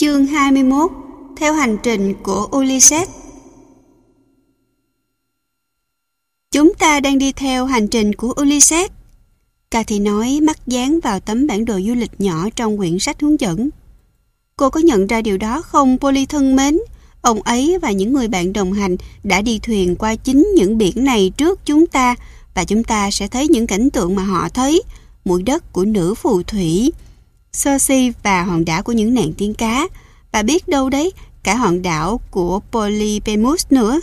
Chương 21 Theo hành trình của Ulysses Chúng ta đang đi theo hành trình của Ulysses. Cathy nói mắt dán vào tấm bản đồ du lịch nhỏ trong quyển sách hướng dẫn. Cô có nhận ra điều đó không, Polly thân mến? Ông ấy và những người bạn đồng hành đã đi thuyền qua chính những biển này trước chúng ta và chúng ta sẽ thấy những cảnh tượng mà họ thấy. Mũi đất của nữ phù thủy, Cersei và hòn đảo của những nàng tiên cá. Và biết đâu đấy, cả hòn đảo của Polyphemus nữa.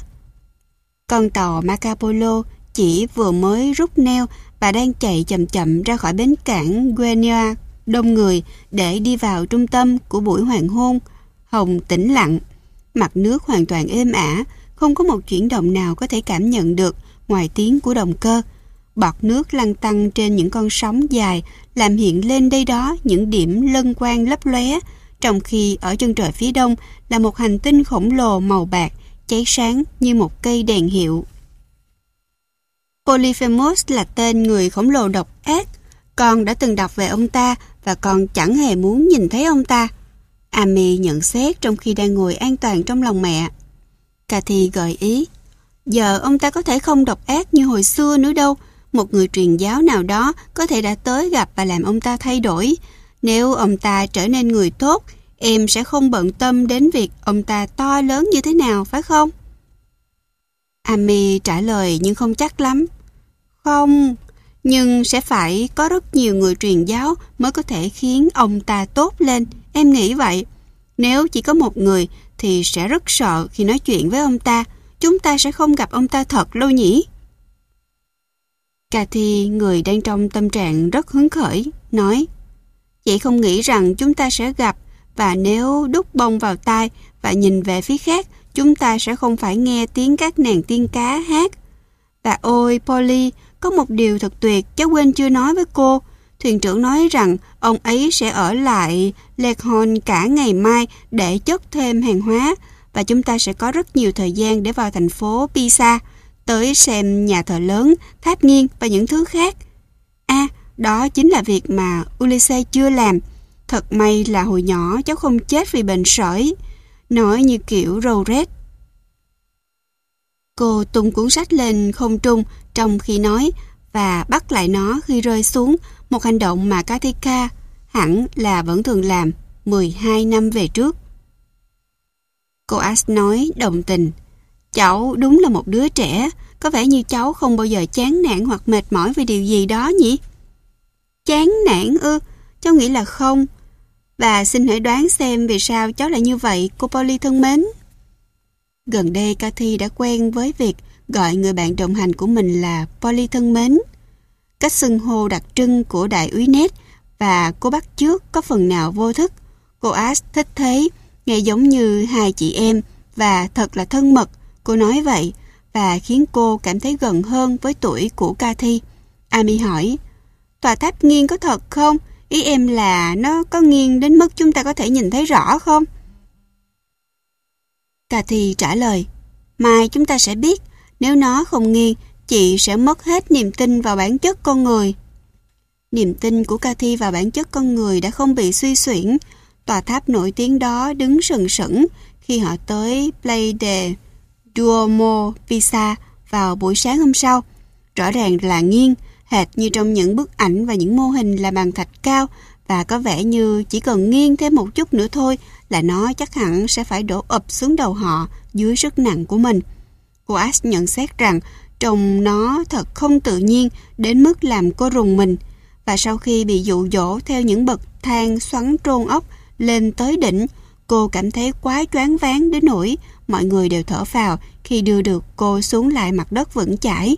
Con tàu macapolo chỉ vừa mới rút neo và đang chạy chậm chậm ra khỏi bến cảng Guenia đông người để đi vào trung tâm của buổi hoàng hôn, hồng tĩnh lặng. Mặt nước hoàn toàn êm ả, không có một chuyển động nào có thể cảm nhận được ngoài tiếng của động cơ. Bọt nước lăn tăng trên những con sóng dài làm hiện lên đây đó những điểm lân quang lấp lóe, trong khi ở chân trời phía đông là một hành tinh khổng lồ màu bạc cháy sáng như một cây đèn hiệu. Polyphemus là tên người khổng lồ độc ác. Con đã từng đọc về ông ta và con chẳng hề muốn nhìn thấy ông ta. Amy nhận xét trong khi đang ngồi an toàn trong lòng mẹ. Cathy gợi ý. Giờ ông ta có thể không độc ác như hồi xưa nữa đâu. Một người truyền giáo nào đó có thể đã tới gặp và làm ông ta thay đổi. Nếu ông ta trở nên người tốt, em sẽ không bận tâm đến việc ông ta to lớn như thế nào, phải không? Ami trả lời nhưng không chắc lắm. Không, nhưng sẽ phải có rất nhiều người truyền giáo mới có thể khiến ông ta tốt lên. Em nghĩ vậy. Nếu chỉ có một người thì sẽ rất sợ khi nói chuyện với ông ta. Chúng ta sẽ không gặp ông ta thật lâu nhỉ? Cathy, người đang trong tâm trạng rất hứng khởi, nói Chị không nghĩ rằng chúng ta sẽ gặp và nếu đút bông vào tai và nhìn về phía khác, chúng ta sẽ không phải nghe tiếng các nàng tiên cá hát. Và ôi, Polly, có một điều thật tuyệt cháu quên chưa nói với cô. Thuyền trưởng nói rằng ông ấy sẽ ở lại Leghorn cả ngày mai để chất thêm hàng hóa và chúng ta sẽ có rất nhiều thời gian để vào thành phố Pisa tới xem nhà thờ lớn, tháp nghiêng và những thứ khác. À, đó chính là việc mà Ulysses chưa làm. Thật may là hồi nhỏ cháu không chết vì bệnh sởi. Nói như kiểu râu rét. Cô tung cuốn sách lên không trung trong khi nói và bắt lại nó khi rơi xuống, một hành động mà Katika hẳn là vẫn thường làm 12 năm về trước. Cô As nói đồng tình. Cháu đúng là một đứa trẻ, có vẻ như cháu không bao giờ chán nản hoặc mệt mỏi về điều gì đó nhỉ? Chán nản ư? Cháu nghĩ là không. Và xin hãy đoán xem vì sao cháu lại như vậy, cô Polly thân mến. Gần đây Cathy đã quen với việc gọi người bạn đồng hành của mình là Polly thân mến. Cách xưng hô đặc trưng của đại úy Ned và cô bắt trước có phần nào vô thức. Cô Ash thích thế, nghe giống như hai chị em và thật là thân mật, cô nói vậy và khiến cô cảm thấy gần hơn với tuổi của Cathy. Amy hỏi, tòa tháp nghiêng có thật không? Ý em là nó có nghiêng đến mức chúng ta có thể nhìn thấy rõ không? Cathy trả lời, mai chúng ta sẽ biết, nếu nó không nghiêng, chị sẽ mất hết niềm tin vào bản chất con người. Niềm tin của Cathy vào bản chất con người đã không bị suy xuyển. Tòa tháp nổi tiếng đó đứng sừng sững khi họ tới Play Duomo Pisa vào buổi sáng hôm sau. Rõ ràng là nghiêng, hệt như trong những bức ảnh và những mô hình là bằng thạch cao và có vẻ như chỉ cần nghiêng thêm một chút nữa thôi là nó chắc hẳn sẽ phải đổ ập xuống đầu họ dưới sức nặng của mình. Cô Ash nhận xét rằng trông nó thật không tự nhiên đến mức làm cô rùng mình và sau khi bị dụ dỗ theo những bậc thang xoắn trôn ốc lên tới đỉnh, cô cảm thấy quá choáng váng đến nỗi mọi người đều thở phào khi đưa được cô xuống lại mặt đất vững chãi.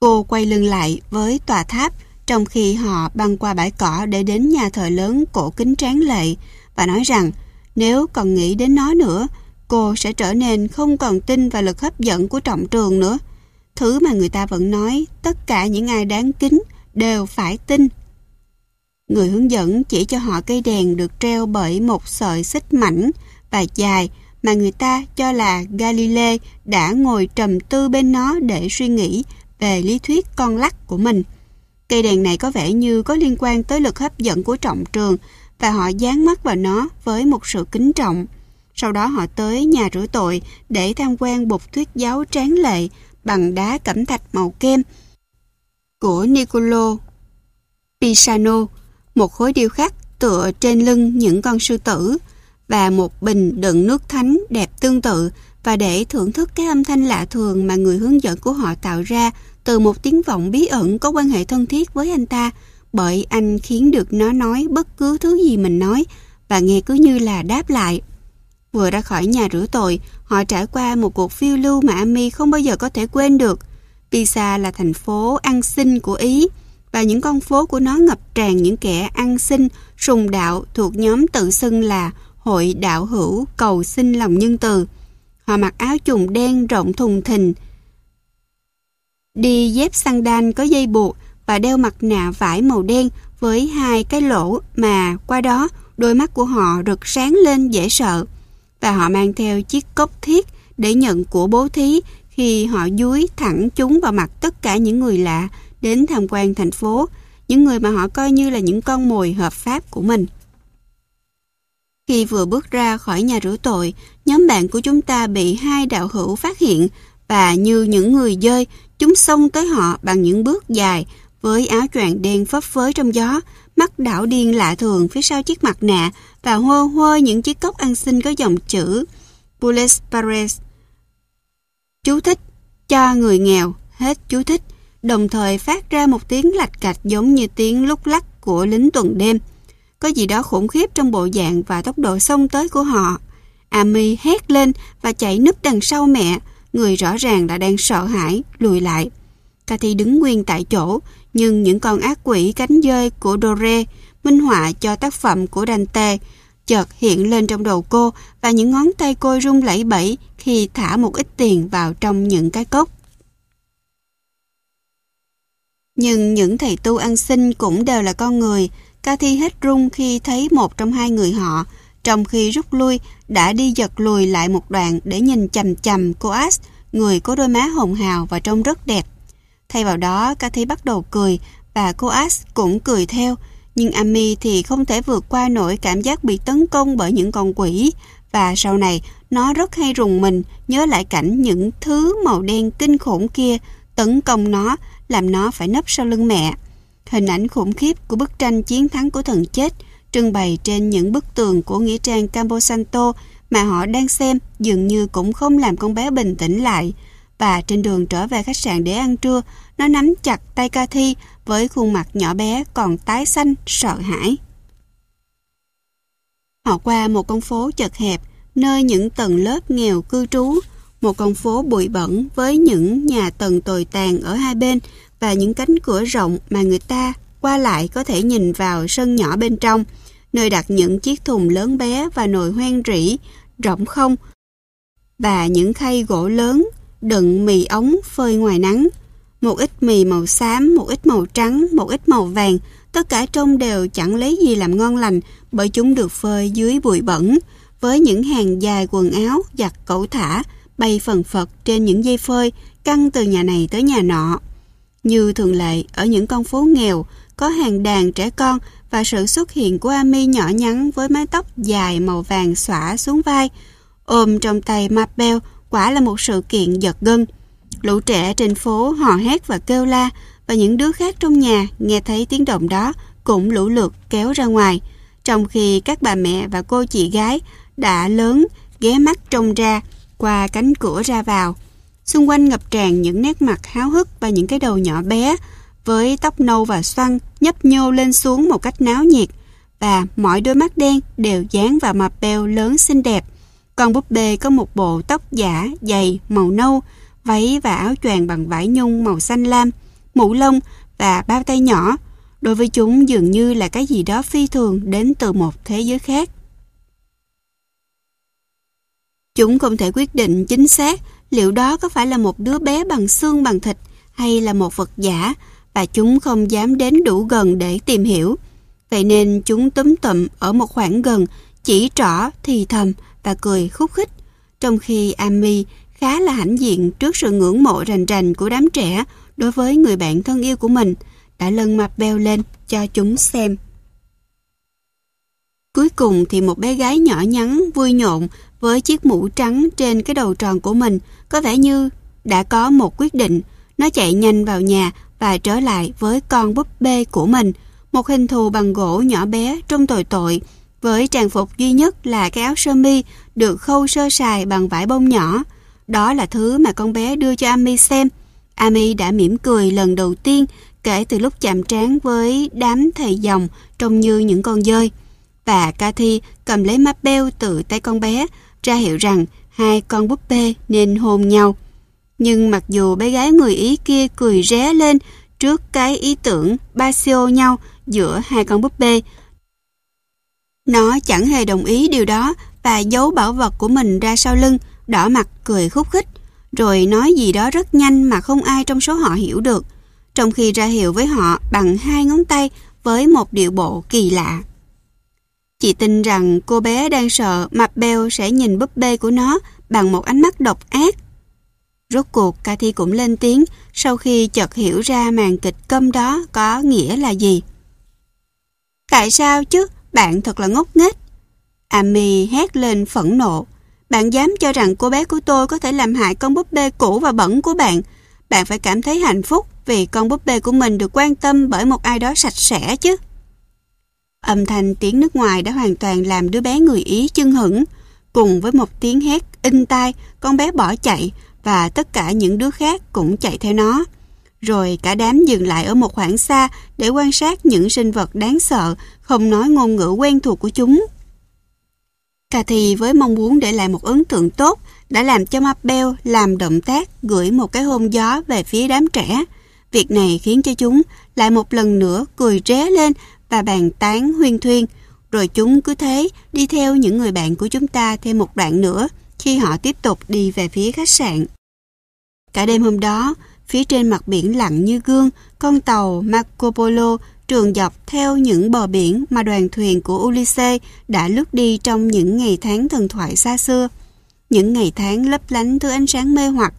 Cô quay lưng lại với tòa tháp trong khi họ băng qua bãi cỏ để đến nhà thờ lớn cổ kính tráng lệ và nói rằng nếu còn nghĩ đến nó nữa, cô sẽ trở nên không còn tin vào lực hấp dẫn của trọng trường nữa. Thứ mà người ta vẫn nói tất cả những ai đáng kính đều phải tin. Người hướng dẫn chỉ cho họ cây đèn được treo bởi một sợi xích mảnh và dài mà người ta cho là Galilei đã ngồi trầm tư bên nó để suy nghĩ về lý thuyết con lắc của mình. Cây đèn này có vẻ như có liên quan tới lực hấp dẫn của trọng trường và họ dán mắt vào nó với một sự kính trọng. Sau đó họ tới nhà rửa tội để tham quan bục thuyết giáo tráng lệ bằng đá cẩm thạch màu kem của Niccolo Pisano, một khối điêu khắc tựa trên lưng những con sư tử và một bình đựng nước thánh đẹp tương tự và để thưởng thức cái âm thanh lạ thường mà người hướng dẫn của họ tạo ra từ một tiếng vọng bí ẩn có quan hệ thân thiết với anh ta bởi anh khiến được nó nói bất cứ thứ gì mình nói và nghe cứ như là đáp lại. Vừa ra khỏi nhà rửa tội, họ trải qua một cuộc phiêu lưu mà Ami không bao giờ có thể quên được. Pisa là thành phố ăn xin của Ý và những con phố của nó ngập tràn những kẻ ăn xin, sùng đạo thuộc nhóm tự xưng là Hội Đạo Hữu Cầu Xin Lòng Nhân Từ. Họ mặc áo trùng đen rộng thùng thình, đi dép sandal có dây buộc và đeo mặt nạ vải màu đen với hai cái lỗ mà qua đó đôi mắt của họ rực sáng lên dễ sợ. Và họ mang theo chiếc cốc thiết để nhận của bố thí khi họ dúi thẳng chúng vào mặt tất cả những người lạ đến tham quan thành phố, những người mà họ coi như là những con mồi hợp pháp của mình. Khi vừa bước ra khỏi nhà rửa tội, nhóm bạn của chúng ta bị hai đạo hữu phát hiện và như những người dơi, chúng xông tới họ bằng những bước dài với áo choàng đen phấp phới trong gió, mắt đảo điên lạ thường phía sau chiếc mặt nạ và hô hô những chiếc cốc ăn xin có dòng chữ Bules Pares. Chú thích, cho người nghèo, hết chú thích, đồng thời phát ra một tiếng lạch cạch giống như tiếng lúc lắc của lính tuần đêm. Có gì đó khủng khiếp trong bộ dạng và tốc độ xông tới của họ. Ami hét lên và chạy núp đằng sau mẹ, người rõ ràng là đang sợ hãi, lùi lại. Cathy đứng nguyên tại chỗ, nhưng những con ác quỷ cánh dơi của Dore, minh họa cho tác phẩm của Dante, chợt hiện lên trong đầu cô và những ngón tay cô rung lẩy bẩy khi thả một ít tiền vào trong những cái cốc. Nhưng những thầy tu ăn xin cũng đều là con người. Cathy hết run khi thấy một trong hai người họ, trong khi rút lui, đã đi giật lùi lại một đoạn để nhìn chầm chầm cô Ash, người có đôi má hồng hào và trông rất đẹp. Thay vào đó, Cathy bắt đầu cười và cô Ash cũng cười theo. Nhưng Amy thì không thể vượt qua nổi cảm giác bị tấn công bởi những con quỷ và sau này nó rất hay rùng mình nhớ lại cảnh những thứ màu đen kinh khủng kia tấn công nó làm nó phải nấp sau lưng mẹ. Hình ảnh khủng khiếp của bức tranh chiến thắng của thần chết trưng bày trên những bức tường của nghĩa trang Camposanto mà họ đang xem dường như cũng không làm con bé bình tĩnh lại. Và trên đường trở về khách sạn để ăn trưa, nó nắm chặt tay Cathy với khuôn mặt nhỏ bé còn tái xanh, sợ hãi. Họ qua một con phố chật hẹp, nơi những tầng lớp nghèo cư trú, một con phố bụi bẩn với những nhà tầng tồi tàn ở hai bên và những cánh cửa rộng mà người ta qua lại có thể nhìn vào sân nhỏ bên trong, nơi đặt những chiếc thùng lớn bé và nồi hoang rỉ, rộng không, và những khay gỗ lớn đựng mì ống phơi ngoài nắng. Một ít mì màu xám, một ít màu trắng, một ít màu vàng, tất cả trông đều chẳng lấy gì làm ngon lành bởi chúng được phơi dưới bụi bẩn, với những hàng dài quần áo giặt cẩu thả, bay phần phật trên những dây phơi, căng từ nhà này tới nhà nọ. Như thường lệ, ở những con phố nghèo, có hàng đàn trẻ con và sự xuất hiện của Ami nhỏ nhắn với mái tóc dài màu vàng xõa xuống vai, ôm trong tay Mabel quả là một sự kiện giật gân. Lũ trẻ trên phố hò hét và kêu la và những đứa khác trong nhà nghe thấy tiếng động đó cũng lũ lượt kéo ra ngoài, trong khi các bà mẹ và cô chị gái đã lớn ghé mắt trông ra qua cánh cửa ra vào. Xung quanh ngập tràn những nét mặt háo hức và những cái đầu nhỏ bé với tóc nâu và xoăn nhấp nhô lên xuống một cách náo nhiệt và mọi đôi mắt đen đều dán vào mặt beo lớn xinh đẹp. Con búp bê có một bộ tóc giả dày màu nâu, váy và áo choàng bằng vải nhung màu xanh lam, mũ lông và bao tay nhỏ. Đối với chúng dường như là cái gì đó phi thường đến từ một thế giới khác. Chúng không thể quyết định chính xác liệu đó có phải là một đứa bé bằng xương bằng thịt hay là một vật giả và chúng không dám đến đủ gần để tìm hiểu. Vậy nên chúng túm tụm ở một khoảng gần, chỉ trỏ thì thầm và cười khúc khích. Trong khi Ami khá là hãnh diện trước sự ngưỡng mộ rành rành của đám trẻ đối với người bạn thân yêu của mình, đã lân mặt beo lên cho chúng xem. cuối cùng thì một bé gái nhỏ nhắn, vui nhộn với chiếc mũ trắng trên cái đầu tròn của mình có vẻ như đã có một quyết định. Nó chạy nhanh vào nhà và trở lại với con búp bê của mình. Một hình thù bằng gỗ nhỏ bé trông tồi tội với trang phục duy nhất là cái áo sơ mi được khâu sơ sài bằng vải bông nhỏ. Đó là thứ mà con bé đưa cho Ami xem. Ami đã mỉm cười lần đầu tiên kể từ lúc chạm trán với đám thầy dòng trông như những con dơi. Và Cathy cầm lấy Mabel từ tay con bé, ra hiệu rằng hai con búp bê nên hôn nhau. Nhưng mặc dù bé gái người Ý kia cười ré lên trước cái ý tưởng basio nhau giữa hai con búp bê, nó chẳng hề đồng ý điều đó và giấu bảo vật của mình ra sau lưng, đỏ mặt cười khúc khích, rồi nói gì đó rất nhanh mà không ai trong số họ hiểu được, trong khi ra hiệu với họ bằng hai ngón tay với một điệu bộ kỳ lạ. Chị tin rằng cô bé đang sợ Mabel sẽ nhìn búp bê của nó bằng một ánh mắt độc ác. Rốt cuộc, Cathy cũng lên tiếng sau khi chợt hiểu ra màn kịch câm đó có nghĩa là gì. Tại sao chứ? Bạn thật là ngốc nghếch. Amy hét lên phẫn nộ. Bạn dám cho rằng cô bé của tôi có thể làm hại con búp bê cũ và bẩn của bạn. Bạn phải cảm thấy hạnh phúc vì con búp bê của mình được quan tâm bởi một ai đó sạch sẽ chứ. Âm thanh tiếng nước ngoài đã hoàn toàn làm đứa bé người Ý chưng hửng. Cùng với một tiếng hét in tai, con bé bỏ chạy và tất cả những đứa khác cũng chạy theo nó. Rồi cả đám dừng lại ở một khoảng xa để quan sát những sinh vật đáng sợ, không nói ngôn ngữ quen thuộc của chúng. Cathy với mong muốn để lại một ấn tượng tốt đã làm cho Mabel làm động tác gửi một cái hôn gió về phía đám trẻ. Việc này khiến cho chúng lại một lần nữa cười ré lên và bàn tán huyên thuyên. Rồi chúng cứ thế đi theo những người bạn của chúng ta thêm một đoạn nữa khi họ tiếp tục đi về phía khách sạn. Cả đêm hôm đó, Phía trên mặt biển lặng như gương, con tàu Marco Polo trường dọc theo những bờ biển mà đoàn thuyền của Ulysses đã lướt đi trong những ngày tháng thần thoại xa xưa. Những ngày tháng lấp lánh thứ ánh sáng mê hoặc.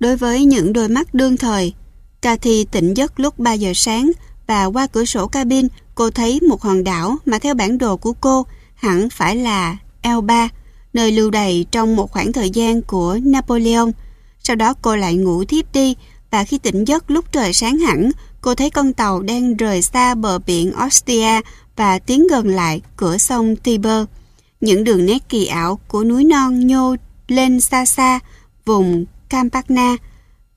Đối với những đôi mắt đương thời, Cathy tỉnh giấc lúc 3 giờ sáng và qua cửa sổ cabin cô thấy một hòn đảo mà theo bản đồ của cô hẳn phải là Elba, nơi lưu đày trong một khoảng thời gian của Napoleon. Sau đó cô lại ngủ thiếp đi và khi tỉnh giấc lúc trời sáng hẳn, cô thấy con tàu đang rời xa bờ biển Ostia và tiến gần lại cửa sông Tiber. Những đường nét kỳ ảo của núi non nhô lên xa xa vùng Campagna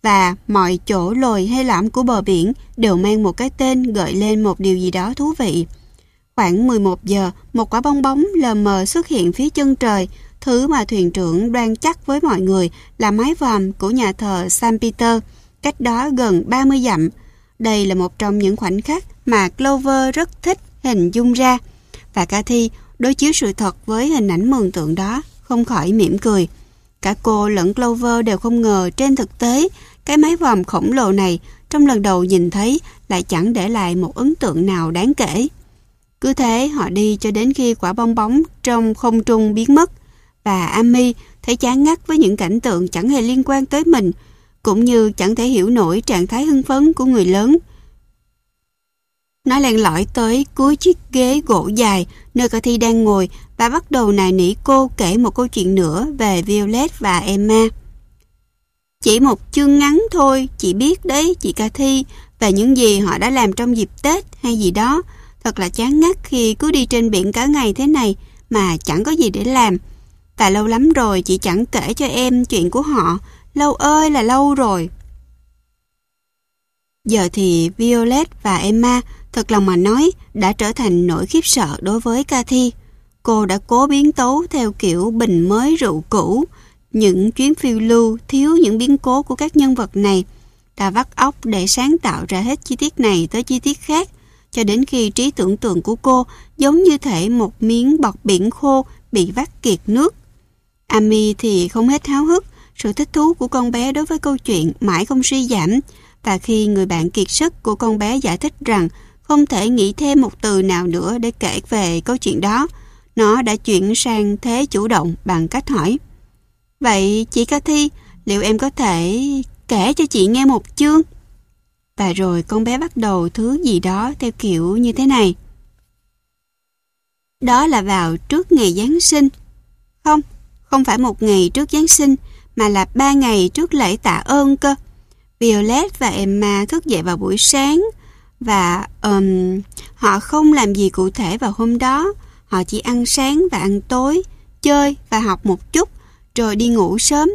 và mọi chỗ lồi hay lõm của bờ biển đều mang một cái tên gợi lên một điều gì đó thú vị. Khoảng 11 giờ, một quả bong bóng lờ mờ xuất hiện phía chân trời, Thứ mà thuyền trưởng đoan chắc với mọi người là mái vòm của nhà thờ San Peter, cách đó gần 30 dặm. Đây là một trong những khoảnh khắc mà Clover rất thích hình dung ra. Và Cathy đối chiếu sự thật với hình ảnh mường tượng đó, không khỏi mỉm cười. Cả cô lẫn Clover đều không ngờ trên thực tế cái mái vòm khổng lồ này trong lần đầu nhìn thấy lại chẳng để lại một ấn tượng nào đáng kể. Cứ thế họ đi cho đến khi quả bong bóng trong không trung biến mất và Amy thấy chán ngắt với những cảnh tượng chẳng hề liên quan tới mình, cũng như chẳng thể hiểu nổi trạng thái hưng phấn của người lớn. Nó len lỏi tới cuối chiếc ghế gỗ dài nơi Cathy đang ngồi và bắt đầu nài nỉ cô kể một câu chuyện nữa về Violet và Emma. Chỉ một chương ngắn thôi, chị biết đấy, chị Cathy, về những gì họ đã làm trong dịp Tết hay gì đó. Thật là chán ngắt khi cứ đi trên biển cả ngày thế này mà chẳng có gì để làm. Và lâu lắm rồi chị chẳng kể cho em chuyện của họ. Lâu ơi là lâu rồi. Giờ thì Violet và Emma thật lòng mà nói đã trở thành nỗi khiếp sợ đối với Cathy. Cô đã cố biến tấu theo kiểu bình mới rượu cũ. Những chuyến phiêu lưu thiếu những biến cố của các nhân vật này Ta vắt óc để sáng tạo ra hết chi tiết này tới chi tiết khác cho đến khi trí tưởng tượng của cô giống như thể một miếng bọt biển khô bị vắt kiệt nước Ami thì không hết háo hức, sự thích thú của con bé đối với câu chuyện mãi không suy giảm và khi người bạn kiệt sức của con bé giải thích rằng không thể nghĩ thêm một từ nào nữa để kể về câu chuyện đó, nó đã chuyển sang thế chủ động bằng cách hỏi. Vậy chị Cathy, liệu em có thể kể cho chị nghe một chương? Và rồi con bé bắt đầu thứ gì đó theo kiểu như thế này. Đó là vào trước ngày Giáng sinh. Không, không phải một ngày trước Giáng sinh, mà là ba ngày trước lễ tạ ơn cơ. Violet và Emma thức dậy vào buổi sáng và um, họ không làm gì cụ thể vào hôm đó. Họ chỉ ăn sáng và ăn tối, chơi và học một chút, rồi đi ngủ sớm.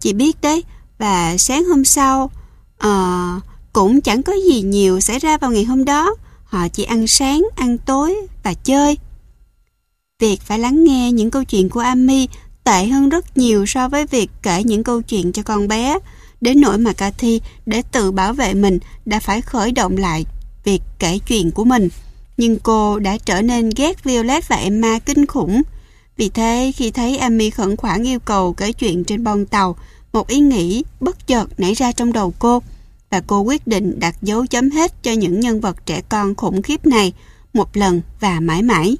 Chị biết đấy, và sáng hôm sau uh, cũng chẳng có gì nhiều xảy ra vào ngày hôm đó. Họ chỉ ăn sáng, ăn tối và chơi. Việc phải lắng nghe những câu chuyện của Amy tệ hơn rất nhiều so với việc kể những câu chuyện cho con bé. Đến nỗi mà Cathy để tự bảo vệ mình đã phải khởi động lại việc kể chuyện của mình. Nhưng cô đã trở nên ghét Violet và Emma kinh khủng. Vì thế khi thấy Amy khẩn khoản yêu cầu kể chuyện trên bong tàu, một ý nghĩ bất chợt nảy ra trong đầu cô và cô quyết định đặt dấu chấm hết cho những nhân vật trẻ con khủng khiếp này một lần và mãi mãi.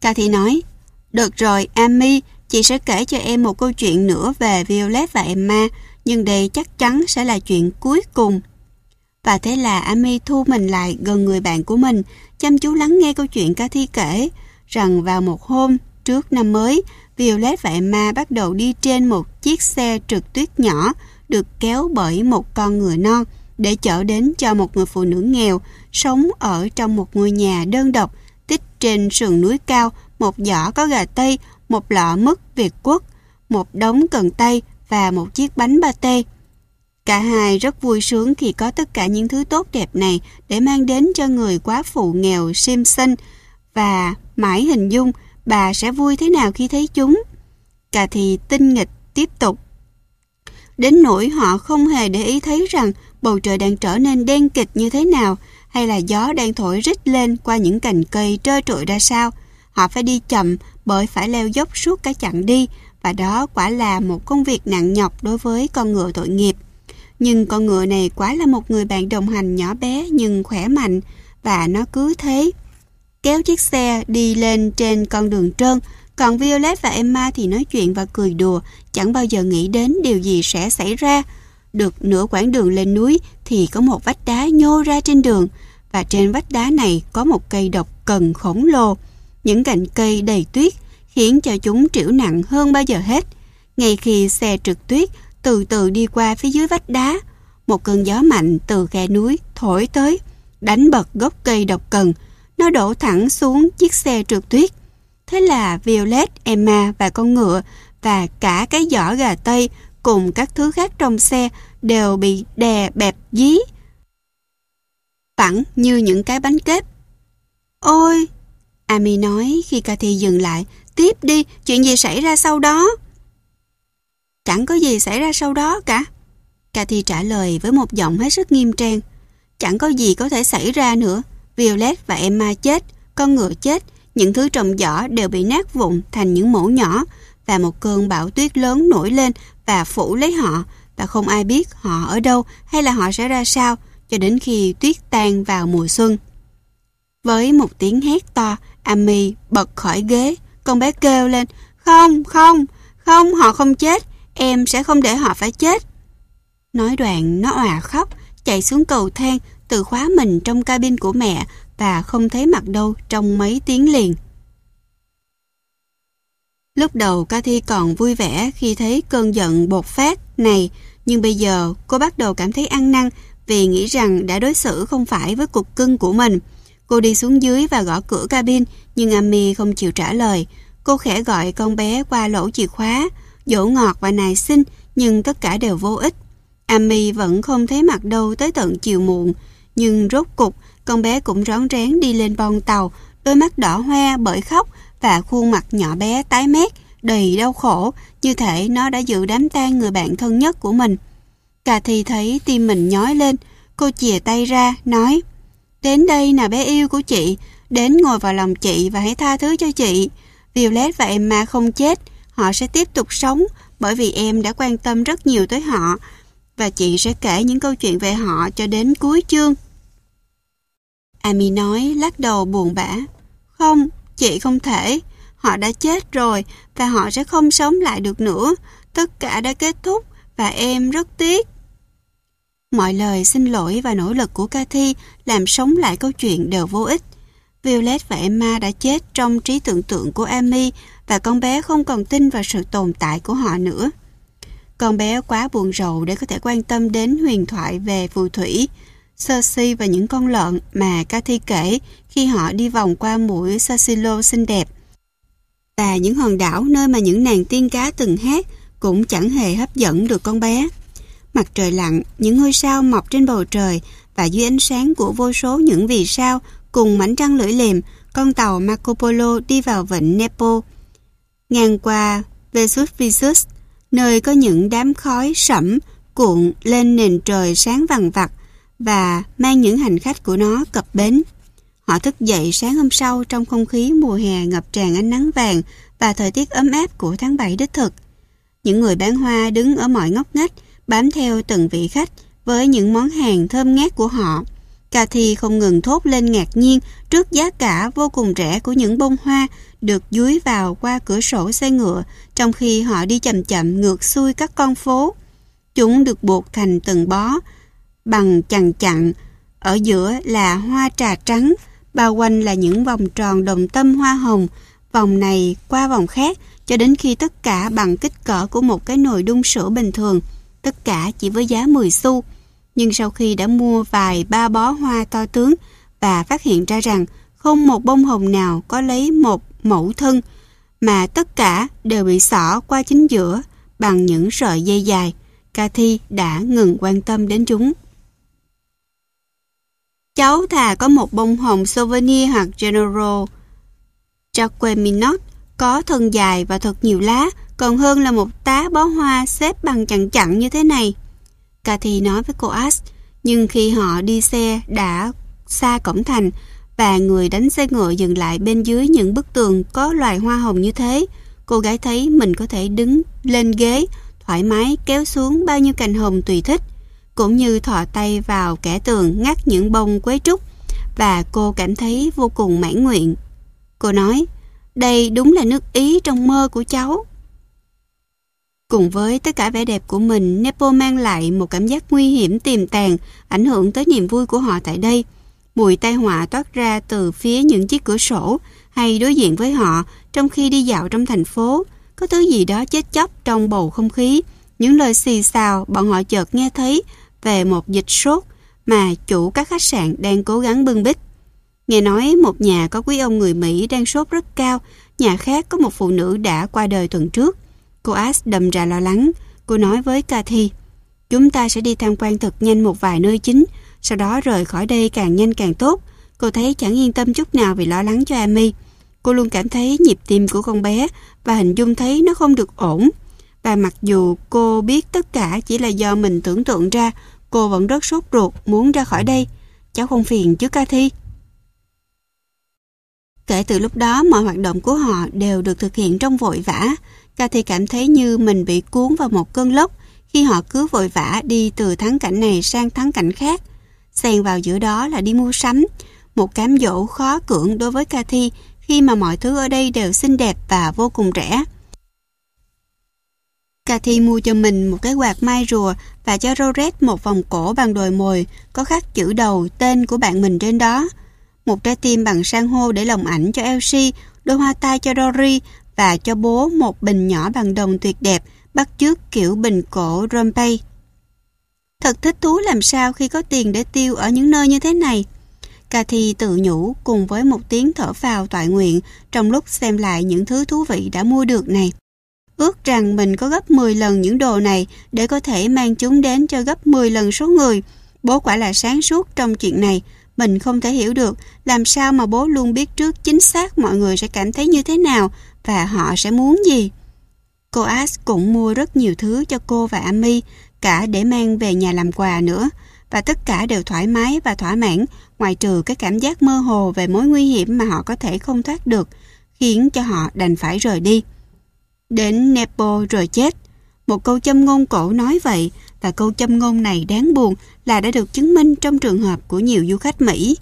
Cathy nói, được rồi, Amy, chị sẽ kể cho em một câu chuyện nữa về Violet và Emma, nhưng đây chắc chắn sẽ là chuyện cuối cùng. Và thế là Amy thu mình lại gần người bạn của mình, chăm chú lắng nghe câu chuyện Cathy kể, rằng vào một hôm trước năm mới, Violet và Emma bắt đầu đi trên một chiếc xe trượt tuyết nhỏ được kéo bởi một con ngựa non để chở đến cho một người phụ nữ nghèo sống ở trong một ngôi nhà đơn độc tích trên sườn núi cao một giỏ có gà tây, một lọ mứt Việt Quốc, một đống cần tây và một chiếc bánh ba tê. Cả hai rất vui sướng khi có tất cả những thứ tốt đẹp này để mang đến cho người quá phụ nghèo Simpson và mãi hình dung bà sẽ vui thế nào khi thấy chúng. Cà thì tinh nghịch tiếp tục. Đến nỗi họ không hề để ý thấy rằng bầu trời đang trở nên đen kịch như thế nào, hay là gió đang thổi rít lên qua những cành cây trơ trụi ra sao. Họ phải đi chậm bởi phải leo dốc suốt cả chặng đi, và đó quả là một công việc nặng nhọc đối với con ngựa tội nghiệp. Nhưng con ngựa này quá là một người bạn đồng hành nhỏ bé nhưng khỏe mạnh, và nó cứ thế. Kéo chiếc xe đi lên trên con đường trơn, còn Violet và Emma thì nói chuyện và cười đùa, chẳng bao giờ nghĩ đến điều gì sẽ xảy ra. Được nửa quãng đường lên núi thì có một vách đá nhô ra trên đường và trên vách đá này có một cây độc cần khổng lồ. Những cành cây đầy tuyết khiến cho chúng trĩu nặng hơn bao giờ hết. Ngay khi xe trượt tuyết từ từ đi qua phía dưới vách đá, một cơn gió mạnh từ khe núi thổi tới, đánh bật gốc cây độc cần. Nó đổ thẳng xuống chiếc xe trượt tuyết. Thế là Violet, Emma và con ngựa và cả cái giỏ gà tây cùng các thứ khác trong xe đều bị đè bẹp dí. Phẳng như những cái bánh kép. Ôi, Ami nói khi Cathy dừng lại. Tiếp đi, chuyện gì xảy ra sau đó? Chẳng có gì xảy ra sau đó cả. Cathy trả lời với một giọng hết sức nghiêm trang. Chẳng có gì có thể xảy ra nữa. Violet và Emma chết, con ngựa chết, những thứ trồng giỏ đều bị nát vụn thành những mẫu nhỏ và một cơn bão tuyết lớn nổi lên và phủ lấy họ và không ai biết họ ở đâu hay là họ sẽ ra sao cho đến khi tuyết tan vào mùa xuân. Với một tiếng hét to, Amy bật khỏi ghế. Con bé kêu lên, không, không, không, họ không chết. Em sẽ không để họ phải chết. Nói đoạn, nó òa khóc, chạy xuống cầu thang, tự khóa mình trong cabin của mẹ và không thấy mặt đâu trong mấy tiếng liền. Lúc đầu Cathy còn vui vẻ khi thấy cơn giận bột phát này, nhưng bây giờ cô bắt đầu cảm thấy ăn năn vì nghĩ rằng đã đối xử không phải với cục cưng của mình. Cô đi xuống dưới và gõ cửa cabin, nhưng Amy không chịu trả lời. Cô khẽ gọi con bé qua lỗ chìa khóa, dỗ ngọt và nài xin, nhưng tất cả đều vô ích. Amy vẫn không thấy mặt đâu tới tận chiều muộn, nhưng rốt cục, con bé cũng rón rén đi lên bon tàu, đôi mắt đỏ hoe bởi khóc và khuôn mặt nhỏ bé tái mét, đầy đau khổ, như thể nó đã dự đám tang người bạn thân nhất của mình. Cà thì thấy tim mình nhói lên, cô chìa tay ra, nói Đến đây nào bé yêu của chị, đến ngồi vào lòng chị và hãy tha thứ cho chị. Violet và mà không chết, họ sẽ tiếp tục sống bởi vì em đã quan tâm rất nhiều tới họ và chị sẽ kể những câu chuyện về họ cho đến cuối chương. Amy nói lắc đầu buồn bã. Không, chị không thể. Họ đã chết rồi và họ sẽ không sống lại được nữa. Tất cả đã kết thúc và em rất tiếc. Mọi lời xin lỗi và nỗ lực của Cathy làm sống lại câu chuyện đều vô ích. Violet và Emma đã chết trong trí tưởng tượng của Amy và con bé không còn tin vào sự tồn tại của họ nữa. Con bé quá buồn rầu để có thể quan tâm đến huyền thoại về phù thủy, Cersei và những con lợn mà Cathy kể khi họ đi vòng qua mũi Sasilo xinh đẹp. Và những hòn đảo nơi mà những nàng tiên cá từng hát cũng chẳng hề hấp dẫn được con bé. Mặt trời lặn, những ngôi sao mọc trên bầu trời và dưới ánh sáng của vô số những vì sao cùng mảnh trăng lưỡi liềm, con tàu Marco Polo đi vào vịnh Nepo. Ngang qua Vesuvius, nơi có những đám khói sẫm cuộn lên nền trời sáng vàng vặt và mang những hành khách của nó cập bến. Họ thức dậy sáng hôm sau trong không khí mùa hè ngập tràn ánh nắng vàng và thời tiết ấm áp của tháng 7 đích thực. Những người bán hoa đứng ở mọi ngóc ngách, bám theo từng vị khách với những món hàng thơm ngát của họ. Cathy không ngừng thốt lên ngạc nhiên trước giá cả vô cùng rẻ của những bông hoa được dúi vào qua cửa sổ xe ngựa trong khi họ đi chậm chậm ngược xuôi các con phố. Chúng được buộc thành từng bó bằng chằn chặn. Ở giữa là hoa trà trắng, bao quanh là những vòng tròn đồng tâm hoa hồng, vòng này qua vòng khác cho đến khi tất cả bằng kích cỡ của một cái nồi đun sữa bình thường, tất cả chỉ với giá 10 xu. Nhưng sau khi đã mua vài ba bó hoa to tướng và phát hiện ra rằng không một bông hồng nào có lấy một mẫu thân, mà tất cả đều bị xỏ qua chính giữa bằng những sợi dây dài, Cathy đã ngừng quan tâm đến chúng. Cháu thà có một bông hồng souvenir hoặc general Jacqueminot có thân dài và thật nhiều lá, còn hơn là một tá bó hoa xếp bằng chặn chặn như thế này. Cathy nói với cô Ash, nhưng khi họ đi xe đã xa cổng thành và người đánh xe ngựa dừng lại bên dưới những bức tường có loài hoa hồng như thế, cô gái thấy mình có thể đứng lên ghế, thoải mái kéo xuống bao nhiêu cành hồng tùy thích, cũng như thọ tay vào kẻ tường ngắt những bông quế trúc và cô cảm thấy vô cùng mãn nguyện. Cô nói, đây đúng là nước Ý trong mơ của cháu. Cùng với tất cả vẻ đẹp của mình, Nepo mang lại một cảm giác nguy hiểm tiềm tàng, ảnh hưởng tới niềm vui của họ tại đây. Mùi tai họa toát ra từ phía những chiếc cửa sổ hay đối diện với họ trong khi đi dạo trong thành phố. Có thứ gì đó chết chóc trong bầu không khí. Những lời xì xào bọn họ chợt nghe thấy về một dịch sốt mà chủ các khách sạn đang cố gắng bưng bít. Nghe nói một nhà có quý ông người Mỹ đang sốt rất cao, nhà khác có một phụ nữ đã qua đời tuần trước. Cô Ash đầm ra lo lắng. Cô nói với Cathy, chúng ta sẽ đi tham quan thật nhanh một vài nơi chính, sau đó rời khỏi đây càng nhanh càng tốt. Cô thấy chẳng yên tâm chút nào vì lo lắng cho Amy. Cô luôn cảm thấy nhịp tim của con bé và hình dung thấy nó không được ổn. Và mặc dù cô biết tất cả chỉ là do mình tưởng tượng ra, cô vẫn rất sốt ruột muốn ra khỏi đây. Cháu không phiền chứ Cathy. Kể từ lúc đó, mọi hoạt động của họ đều được thực hiện trong vội vã. Cathy cảm thấy như mình bị cuốn vào một cơn lốc khi họ cứ vội vã đi từ thắng cảnh này sang thắng cảnh khác. Xen vào giữa đó là đi mua sắm, một cám dỗ khó cưỡng đối với Cathy khi mà mọi thứ ở đây đều xinh đẹp và vô cùng rẻ. Cathy mua cho mình một cái quạt mai rùa và cho Roret một vòng cổ bằng đồi mồi có khắc chữ đầu tên của bạn mình trên đó. Một trái tim bằng san hô để lồng ảnh cho Elsie, đôi hoa tai cho Rory và cho bố một bình nhỏ bằng đồng tuyệt đẹp bắt chước kiểu bình cổ Rumpay. Thật thích thú làm sao khi có tiền để tiêu ở những nơi như thế này. Cathy tự nhủ cùng với một tiếng thở phào toại nguyện trong lúc xem lại những thứ thú vị đã mua được này. Ước rằng mình có gấp 10 lần những đồ này để có thể mang chúng đến cho gấp 10 lần số người. Bố quả là sáng suốt trong chuyện này. Mình không thể hiểu được làm sao mà bố luôn biết trước chính xác mọi người sẽ cảm thấy như thế nào và họ sẽ muốn gì. Cô Ash cũng mua rất nhiều thứ cho cô và Amy, cả để mang về nhà làm quà nữa. Và tất cả đều thoải mái và thỏa mãn, ngoại trừ cái cảm giác mơ hồ về mối nguy hiểm mà họ có thể không thoát được, khiến cho họ đành phải rời đi. Đến Nepo rồi chết. Một câu châm ngôn cổ nói vậy, và câu châm ngôn này đáng buồn là đã được chứng minh trong trường hợp của nhiều du khách Mỹ.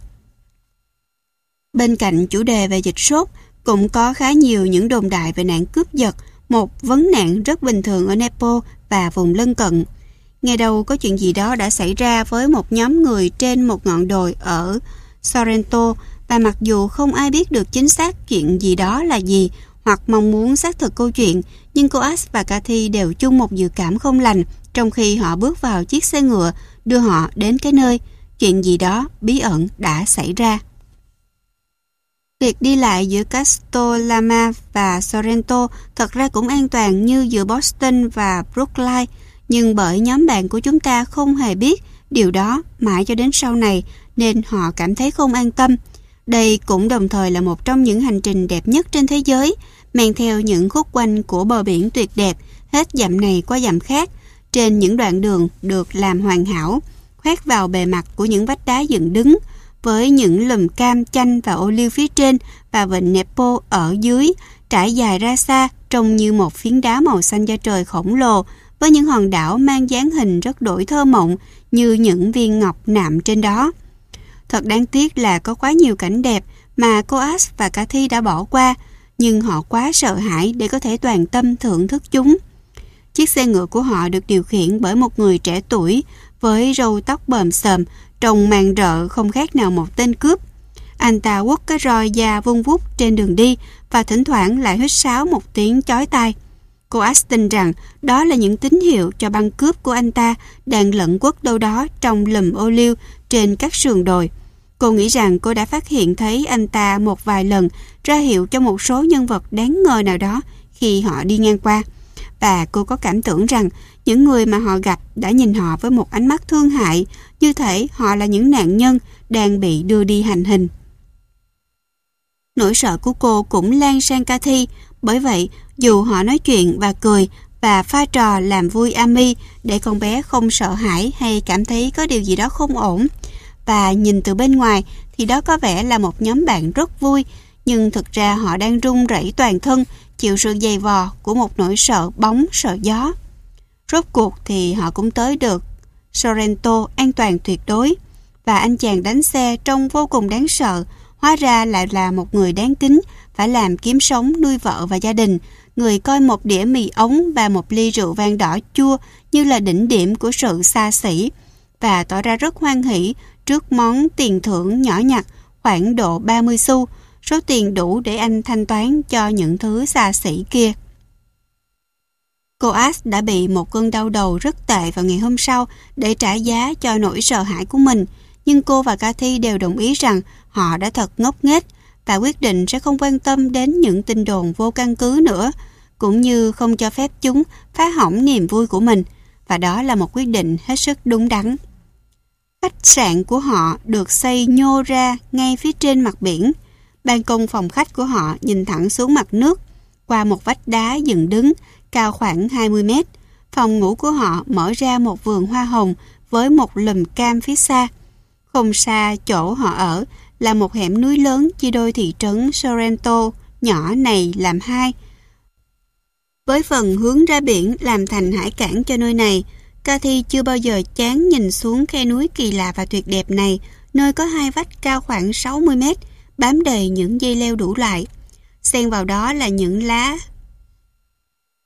Bên cạnh chủ đề về dịch sốt, cũng có khá nhiều những đồn đại về nạn cướp giật, một vấn nạn rất bình thường ở Nepo và vùng lân cận. Ngày đầu có chuyện gì đó đã xảy ra với một nhóm người trên một ngọn đồi ở Sorrento Và mặc dù không ai biết được chính xác chuyện gì đó là gì hoặc mong muốn xác thực câu chuyện, nhưng cô Ash và Cathy đều chung một dự cảm không lành trong khi họ bước vào chiếc xe ngựa đưa họ đến cái nơi chuyện gì đó bí ẩn đã xảy ra. Việc đi lại giữa Castellama và Sorrento thật ra cũng an toàn như giữa Boston và Brookline, nhưng bởi nhóm bạn của chúng ta không hề biết điều đó mãi cho đến sau này nên họ cảm thấy không an tâm. Đây cũng đồng thời là một trong những hành trình đẹp nhất trên thế giới, men theo những khúc quanh của bờ biển tuyệt đẹp, hết dặm này qua dặm khác, trên những đoạn đường được làm hoàn hảo, khoét vào bề mặt của những vách đá dựng đứng, với những lùm cam, chanh và ô liu phía trên và vịnh Nepo ở dưới, trải dài ra xa trông như một phiến đá màu xanh da trời khổng lồ với những hòn đảo mang dáng hình rất đổi thơ mộng như những viên ngọc nạm trên đó. Thật đáng tiếc là có quá nhiều cảnh đẹp mà cô Ash và cả Thi đã bỏ qua, nhưng họ quá sợ hãi để có thể toàn tâm thưởng thức chúng. Chiếc xe ngựa của họ được điều khiển bởi một người trẻ tuổi với râu tóc bờm sờm, trông màn rợ không khác nào một tên cướp. Anh ta quất cái roi da vung vút trên đường đi và thỉnh thoảng lại hít sáo một tiếng chói tai. Cô aston rằng đó là những tín hiệu cho băng cướp của anh ta đang lẫn quất đâu đó trong lùm ô liu trên các sườn đồi. Cô nghĩ rằng cô đã phát hiện thấy anh ta một vài lần ra hiệu cho một số nhân vật đáng ngờ nào đó khi họ đi ngang qua. Và cô có cảm tưởng rằng những người mà họ gặp đã nhìn họ với một ánh mắt thương hại, như thể họ là những nạn nhân đang bị đưa đi hành hình. Nỗi sợ của cô cũng lan sang Cathy, bởi vậy dù họ nói chuyện và cười và pha trò làm vui Ami để con bé không sợ hãi hay cảm thấy có điều gì đó không ổn, và nhìn từ bên ngoài thì đó có vẻ là một nhóm bạn rất vui, nhưng thực ra họ đang run rẩy toàn thân, chịu sự dày vò của một nỗi sợ bóng, sợ gió. Rốt cuộc thì họ cũng tới được Sorrento an toàn tuyệt đối, và anh chàng đánh xe trông vô cùng đáng sợ, hóa ra lại là một người đáng kính, phải làm kiếm sống nuôi vợ và gia đình, người coi một đĩa mì ống và một ly rượu vang đỏ chua như là đỉnh điểm của sự xa xỉ, và tỏ ra rất hoan hỷ trước món tiền thưởng nhỏ nhặt khoảng độ 30 xu, số tiền đủ để anh thanh toán cho những thứ xa xỉ kia. Cô Ash đã bị một cơn đau đầu rất tệ vào ngày hôm sau để trả giá cho nỗi sợ hãi của mình, nhưng cô và Cathy đều đồng ý rằng họ đã thật ngốc nghếch và quyết định sẽ không quan tâm đến những tin đồn vô căn cứ nữa, cũng như không cho phép chúng phá hỏng niềm vui của mình, và đó là một quyết định hết sức đúng đắn. Khách sạn của họ được xây nhô ra ngay phía trên mặt biển. Ban công phòng khách của họ nhìn thẳng xuống mặt nước, qua một vách đá dựng đứng, cao khoảng 20 mét. Phòng ngủ của họ mở ra một vườn hoa hồng với một lùm cam phía xa. Không xa chỗ họ ở là một hẻm núi lớn chia đôi thị trấn Sorrento nhỏ này làm hai. Với phần hướng ra biển làm thành hải cảng cho nơi này, Cathy chưa bao giờ chán nhìn xuống khe núi kỳ lạ và tuyệt đẹp này, nơi có hai vách cao khoảng 60 mét, bám đầy những dây leo đủ loại. Xen vào đó là những lá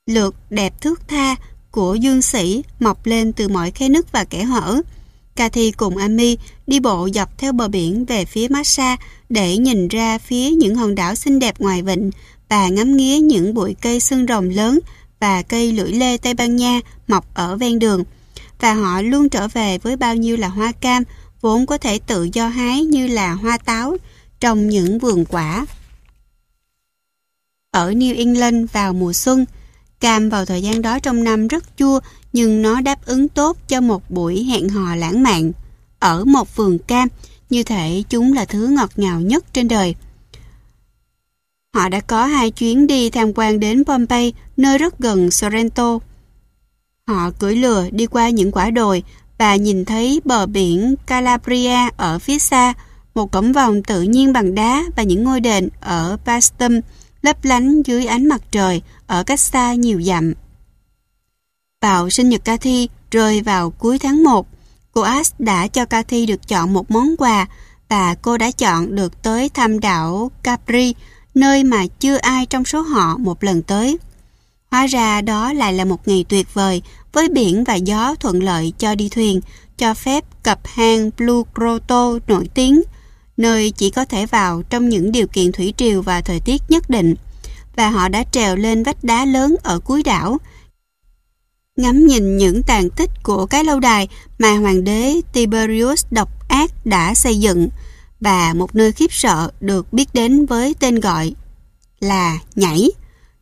lượt đẹp thước tha của dương sĩ mọc lên từ mọi khe nứt và kẽ hở. Cathy cùng Amy đi bộ dọc theo bờ biển về phía Massa để nhìn ra phía những hòn đảo xinh đẹp ngoài vịnh và ngắm nghía những bụi cây xương rồng lớn và cây lưỡi lê Tây Ban Nha mọc ở ven đường. Và họ luôn trở về với bao nhiêu là hoa cam vốn có thể tự do hái như là hoa táo trong những vườn quả. Ở New England vào mùa xuân, cam vào thời gian đó trong năm rất chua nhưng nó đáp ứng tốt cho một buổi hẹn hò lãng mạn. Ở một vườn cam, như thể chúng là thứ ngọt ngào nhất trên đời. Họ đã có hai chuyến đi tham quan đến Pompeii, nơi rất gần Sorrento. Họ cưỡi lừa đi qua những quả đồi và nhìn thấy bờ biển Calabria ở phía xa, một cổng vòng tự nhiên bằng đá và những ngôi đền ở Pastum lấp lánh dưới ánh mặt trời ở cách xa nhiều dặm. Vào sinh nhật Cathy rơi vào cuối tháng 1, cô As đã cho Cathy được chọn một món quà và cô đã chọn được tới thăm đảo Capri, nơi mà chưa ai trong số họ một lần tới. Hóa ra đó lại là một ngày tuyệt vời với biển và gió thuận lợi cho đi thuyền, cho phép cập hang Blue Grotto nổi tiếng. nơi chỉ có thể vào trong những điều kiện thủy triều và thời tiết nhất định. Và họ đã trèo lên vách đá lớn ở cuối đảo, ngắm nhìn những tàn tích của cái lâu đài mà hoàng đế Tiberius độc ác đã xây dựng và một nơi khiếp sợ được biết đến với tên gọi là nhảy,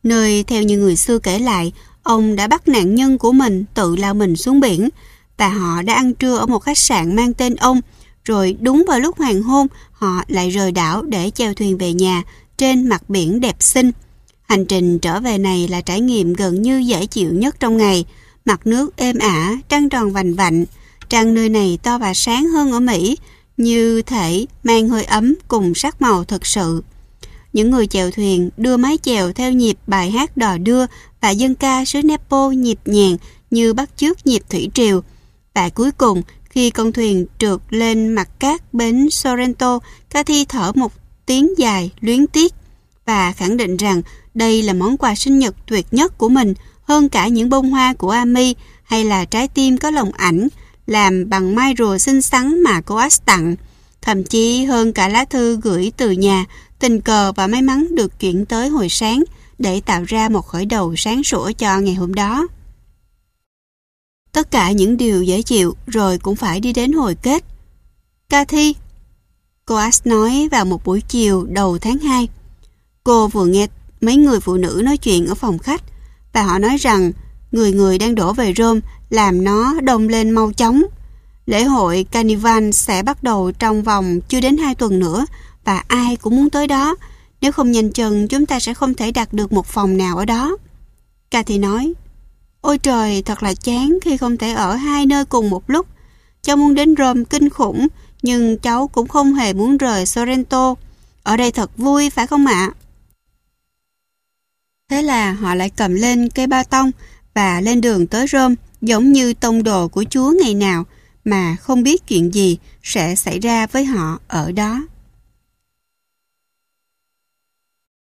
nơi theo như người xưa kể lại, ông đã bắt nạn nhân của mình tự lao mình xuống biển và họ đã ăn trưa ở một khách sạn mang tên ông, rồi đúng vào lúc hoàng hôn họ lại rời đảo để chèo thuyền về nhà trên mặt biển đẹp xinh. Hành trình trở về này là trải nghiệm gần như dễ chịu nhất trong ngày, mặt nước êm ả, trăng tròn vành vạnh, trăng nơi này to và sáng hơn ở Mỹ, như thể mang hơi ấm cùng sắc màu thực sự. Những người chèo thuyền đưa mái chèo theo nhịp bài hát đò đưa và dân ca xứ Nepo nhịp nhàng như bắt chước nhịp thủy triều. Và cuối cùng, khi con thuyền trượt lên mặt cát bến Sorrento, Cathy thở một tiếng dài, luyến tiếc và khẳng định rằng đây là món quà sinh nhật tuyệt nhất của mình hơn cả những bông hoa của Ami hay là trái tim có lòng ảnh làm bằng mai rùa xinh xắn mà cô Ash tặng. Thậm chí hơn cả lá thư gửi từ nhà, tình cờ và may mắn được chuyển tới hồi sáng để tạo ra một khởi đầu sáng sủa cho ngày hôm đó. Tất cả những điều dễ chịu rồi cũng phải đi đến hồi kết. Cathy, cô Ash nói vào một buổi chiều đầu tháng 2. Cô vừa nghe mấy người phụ nữ nói chuyện ở phòng khách và họ nói rằng người người đang đổ về Rome làm nó đông lên mau chóng. Lễ hội Carnival sẽ bắt đầu trong vòng chưa đến 2 tuần nữa và ai cũng muốn tới đó. Nếu không nhanh chân chúng ta sẽ không thể đặt được một phòng nào ở đó. Cathy nói, Ôi trời, thật là chán khi không thể ở hai nơi cùng một lúc. Cháu muốn đến Rome kinh khủng, nhưng cháu cũng không hề muốn rời Sorrento. Ở đây thật vui, phải không ạ? Thế là họ lại cầm lên cây ba tông và lên đường tới Rome, giống như tông đồ của Chúa ngày nào mà không biết chuyện gì sẽ xảy ra với họ ở đó.